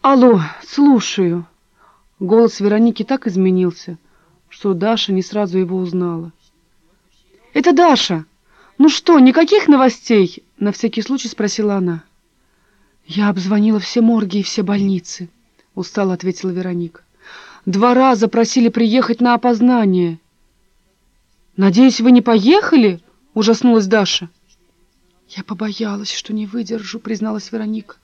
Алло, слушаю. Голос Вероники так изменился, что Даша не сразу его узнала. «Это Даша! Ну что, никаких новостей?» — на всякий случай спросила она. «Я обзвонила все морги и все больницы», — устало ответила Вероника. «Два раза просили приехать на опознание». «Надеюсь, вы не поехали?» — ужаснулась Даша. «Я побоялась, что не выдержу», — призналась Вероника.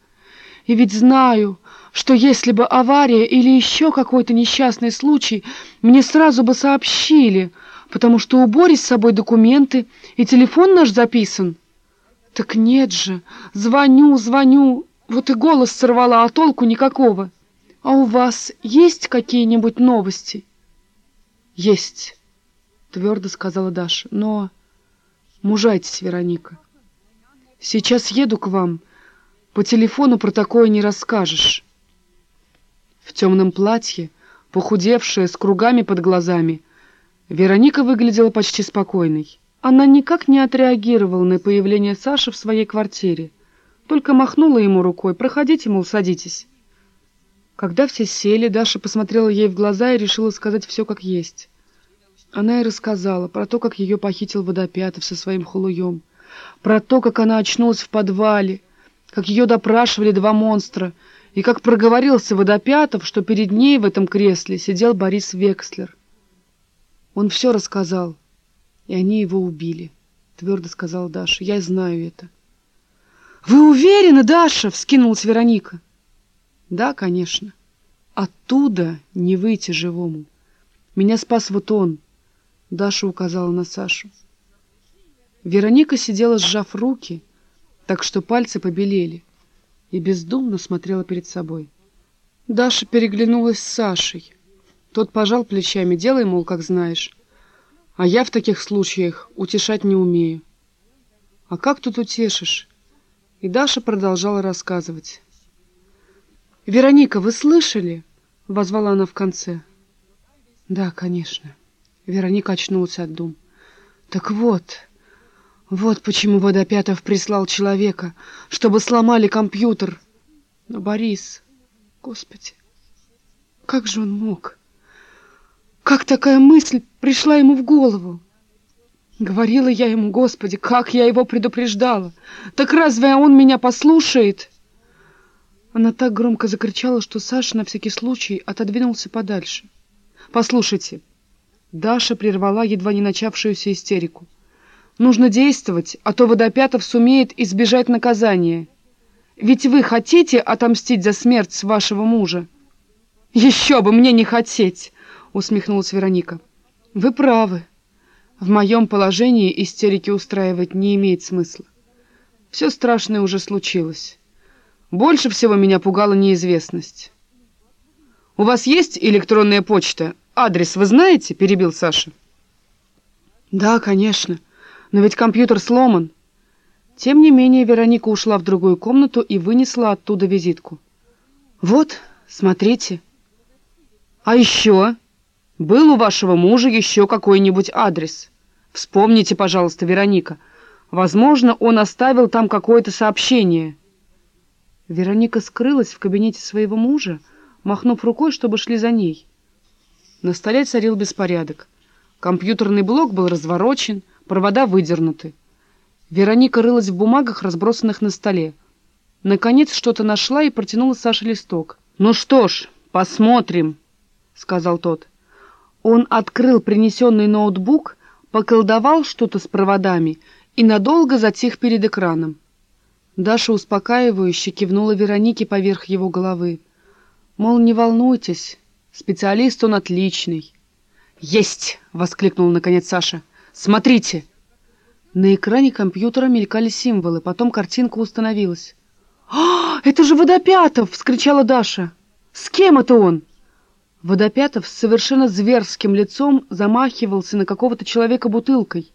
«И ведь знаю, что если бы авария или еще какой-то несчастный случай, мне сразу бы сообщили, потому что у Бори с собой документы и телефон наш записан». «Так нет же! Звоню, звоню, вот и голос сорвала, а толку никакого. А у вас есть какие-нибудь новости?» «Есть», — твердо сказала Даша, — «но...» «Мужайтесь, Вероника. Сейчас еду к вам. По телефону про такое не расскажешь». В темном платье, похудевшая, с кругами под глазами, Вероника выглядела почти спокойной. Она никак не отреагировала на появление Саши в своей квартире. Только махнула ему рукой. «Проходите, мол, садитесь». Когда все сели, Даша посмотрела ей в глаза и решила сказать все как есть. Она и рассказала про то, как ее похитил Водопятов со своим холуем, про то, как она очнулась в подвале, как ее допрашивали два монстра, и как проговорился Водопятов, что перед ней в этом кресле сидел Борис Векслер. Он все рассказал, и они его убили, — твердо сказала Даша. Я знаю это. «Вы уверены, Даша?» — вскинулась Вероника. «Да, конечно. Оттуда не выйти живому. Меня спас вот он», — Даша указала на Сашу. Вероника сидела, сжав руки, так что пальцы побелели, и бездумно смотрела перед собой. Даша переглянулась с Сашей. Тот пожал плечами, делай, мол, как знаешь. А я в таких случаях утешать не умею. А как тут утешишь? И Даша продолжала рассказывать. «Вероника, вы слышали?» — возвала она в конце. «Да, конечно». Вероника очнулась от дум. «Так вот, вот почему Водопятов прислал человека, чтобы сломали компьютер. Но Борис, господи, как же он мог? Как такая мысль пришла ему в голову?» Говорила я ему, Господи, как я его предупреждала! Так разве он меня послушает?» Она так громко закричала, что Саша на всякий случай отодвинулся подальше. «Послушайте!» Даша прервала едва не начавшуюся истерику. «Нужно действовать, а то Водопятов сумеет избежать наказания. Ведь вы хотите отомстить за смерть вашего мужа?» «Еще бы мне не хотеть!» — усмехнулась Вероника. «Вы правы!» В моем положении истерики устраивать не имеет смысла. Все страшное уже случилось. Больше всего меня пугала неизвестность. «У вас есть электронная почта? Адрес вы знаете?» — перебил Саша. «Да, конечно. Но ведь компьютер сломан». Тем не менее Вероника ушла в другую комнату и вынесла оттуда визитку. «Вот, смотрите». «А еще?» Был у вашего мужа еще какой-нибудь адрес? Вспомните, пожалуйста, Вероника. Возможно, он оставил там какое-то сообщение. Вероника скрылась в кабинете своего мужа, махнув рукой, чтобы шли за ней. На столе царил беспорядок. Компьютерный блок был разворочен, провода выдернуты. Вероника рылась в бумагах, разбросанных на столе. Наконец что-то нашла и протянула Саше листок. «Ну что ж, посмотрим», — сказал тот. Он открыл принесенный ноутбук, поколдовал что-то с проводами и надолго затих перед экраном. Даша успокаивающе кивнула Веронике поверх его головы. Мол, не волнуйтесь, специалист он отличный. «Есть!» — воскликнул наконец Саша. «Смотрите!» На экране компьютера мелькали символы, потом картинка установилась. «А, это же Водопятов!» — вскричала Даша. «С кем это он?» Водопятов с совершенно зверским лицом замахивался на какого-то человека бутылкой.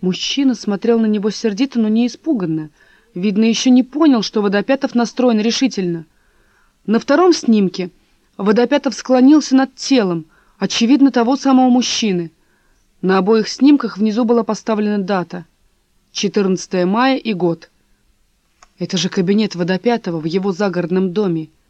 Мужчина смотрел на него сердито, но не испуганно. Видно, еще не понял, что Водопятов настроен решительно. На втором снимке Водопятов склонился над телом, очевидно, того самого мужчины. На обоих снимках внизу была поставлена дата — 14 мая и год. Это же кабинет Водопятова в его загородном доме —